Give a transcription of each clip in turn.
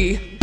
me.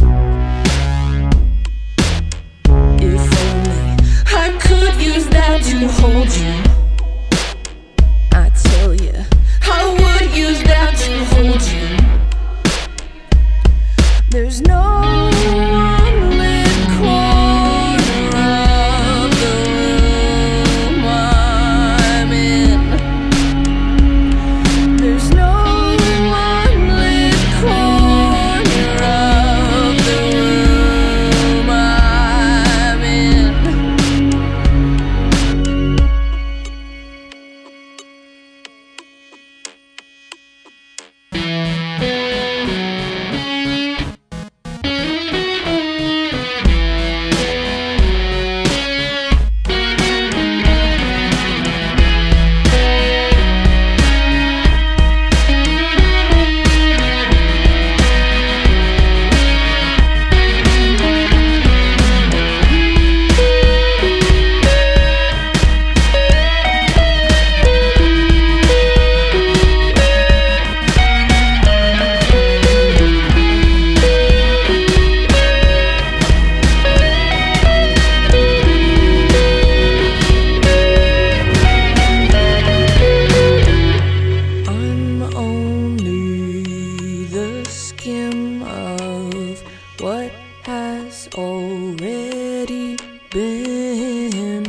of what has already been.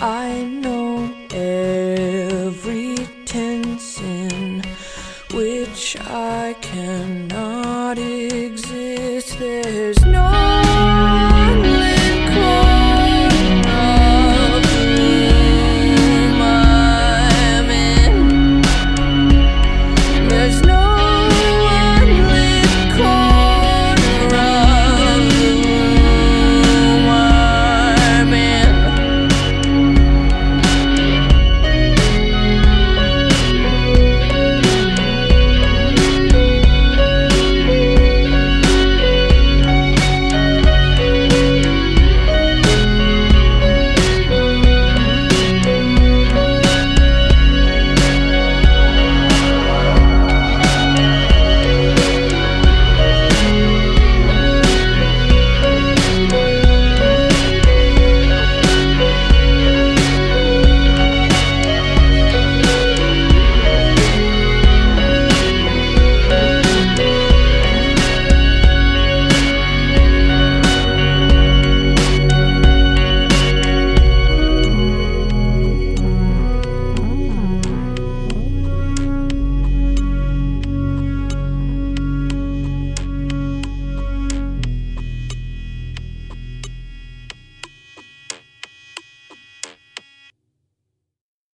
I know every tense in which I can